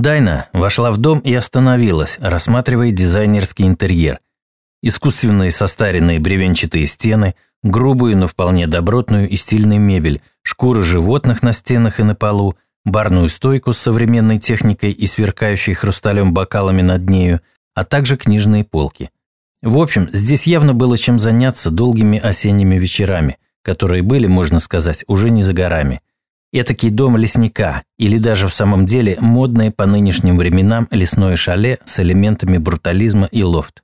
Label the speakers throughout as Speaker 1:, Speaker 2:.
Speaker 1: Дайна вошла в дом и остановилась, рассматривая дизайнерский интерьер. Искусственные состаренные бревенчатые стены, грубую, но вполне добротную и стильную мебель, шкуры животных на стенах и на полу, барную стойку с современной техникой и сверкающей хрусталем бокалами над нею, а также книжные полки. В общем, здесь явно было чем заняться долгими осенними вечерами, которые были, можно сказать, уже не за горами. Этакий дом лесника, или даже в самом деле модное по нынешним временам лесное шале с элементами брутализма и лофт.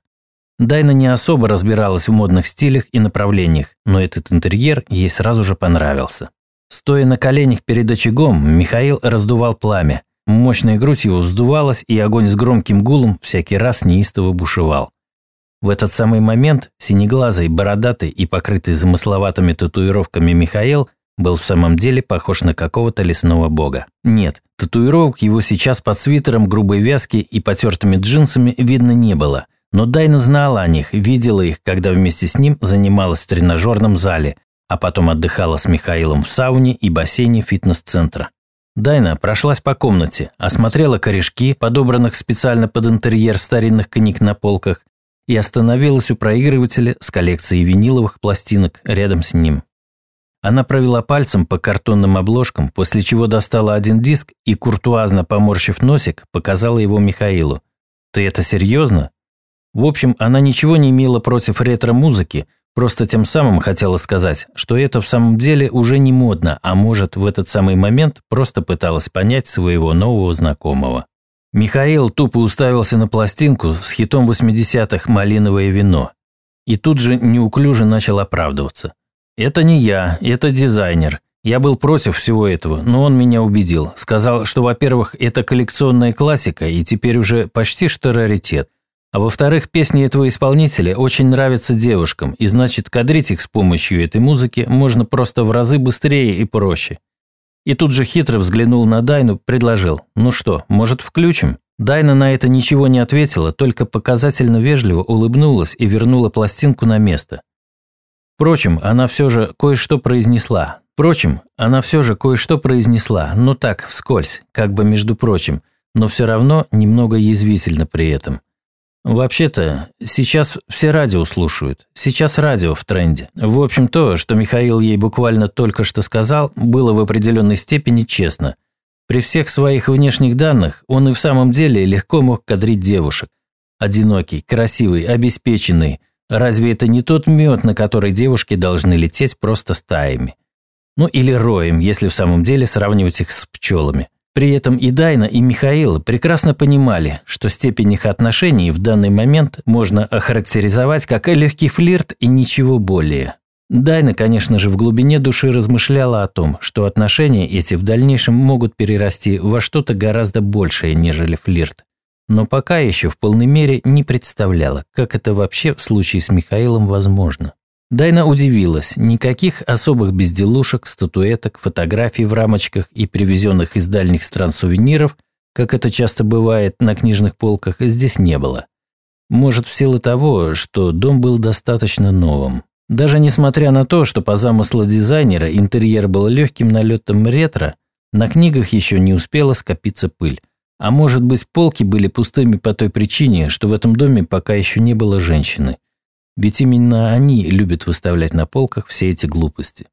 Speaker 1: Дайна не особо разбиралась в модных стилях и направлениях, но этот интерьер ей сразу же понравился. Стоя на коленях перед очагом, Михаил раздувал пламя. Мощная грудь его вздувалась, и огонь с громким гулом всякий раз неистово бушевал. В этот самый момент синеглазый, бородатый и покрытый замысловатыми татуировками Михаил был в самом деле похож на какого-то лесного бога. Нет, татуировок его сейчас под свитером грубой вязки и потертыми джинсами видно не было. Но Дайна знала о них, видела их, когда вместе с ним занималась в тренажерном зале, а потом отдыхала с Михаилом в сауне и бассейне фитнес-центра. Дайна прошлась по комнате, осмотрела корешки, подобранных специально под интерьер старинных книг на полках, и остановилась у проигрывателя с коллекцией виниловых пластинок рядом с ним. Она провела пальцем по картонным обложкам, после чего достала один диск и, куртуазно поморщив носик, показала его Михаилу. «Ты это серьезно?» В общем, она ничего не имела против ретро-музыки, Просто тем самым хотела сказать, что это в самом деле уже не модно, а может в этот самый момент просто пыталась понять своего нового знакомого. Михаил тупо уставился на пластинку с хитом 80-х «Малиновое вино». И тут же неуклюже начал оправдываться. «Это не я, это дизайнер. Я был против всего этого, но он меня убедил. Сказал, что, во-первых, это коллекционная классика и теперь уже почти что раритет. А во-вторых, песни этого исполнителя очень нравятся девушкам, и значит, кадрить их с помощью этой музыки можно просто в разы быстрее и проще. И тут же хитро взглянул на Дайну, предложил, ну что, может включим? Дайна на это ничего не ответила, только показательно вежливо улыбнулась и вернула пластинку на место. Впрочем, она все же кое-что произнесла. Впрочем, она все же кое-что произнесла, ну так, вскользь, как бы между прочим, но все равно немного язвительно при этом – Вообще-то, сейчас все радио слушают. Сейчас радио в тренде. В общем, то, что Михаил ей буквально только что сказал, было в определенной степени честно. При всех своих внешних данных он и в самом деле легко мог кадрить девушек. Одинокий, красивый, обеспеченный. Разве это не тот мед, на который девушки должны лететь просто стаями? Ну или роем, если в самом деле сравнивать их с пчелами. При этом и Дайна, и Михаил прекрасно понимали, что степень их отношений в данный момент можно охарактеризовать как легкий флирт и ничего более. Дайна, конечно же, в глубине души размышляла о том, что отношения эти в дальнейшем могут перерасти во что-то гораздо большее, нежели флирт. Но пока еще в полной мере не представляла, как это вообще в случае с Михаилом возможно. Дайна удивилась. Никаких особых безделушек, статуэток, фотографий в рамочках и привезенных из дальних стран сувениров, как это часто бывает на книжных полках, здесь не было. Может, в силу того, что дом был достаточно новым. Даже несмотря на то, что по замыслу дизайнера интерьер был легким налетом ретро, на книгах еще не успела скопиться пыль. А может быть, полки были пустыми по той причине, что в этом доме пока еще не было женщины – ведь именно они любят выставлять на полках все эти глупости.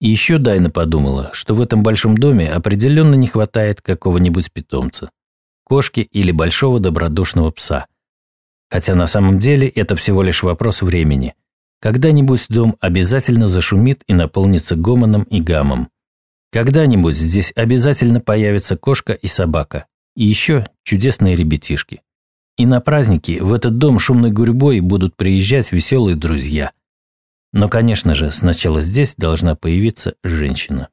Speaker 1: И еще Дайна подумала, что в этом большом доме определенно не хватает какого-нибудь питомца. Кошки или большого добродушного пса. Хотя на самом деле это всего лишь вопрос времени. Когда-нибудь дом обязательно зашумит и наполнится гомоном и гамом. Когда-нибудь здесь обязательно появится кошка и собака. И еще чудесные ребятишки. И на праздники в этот дом шумной гурьбой будут приезжать веселые друзья. Но, конечно же, сначала здесь должна появиться женщина.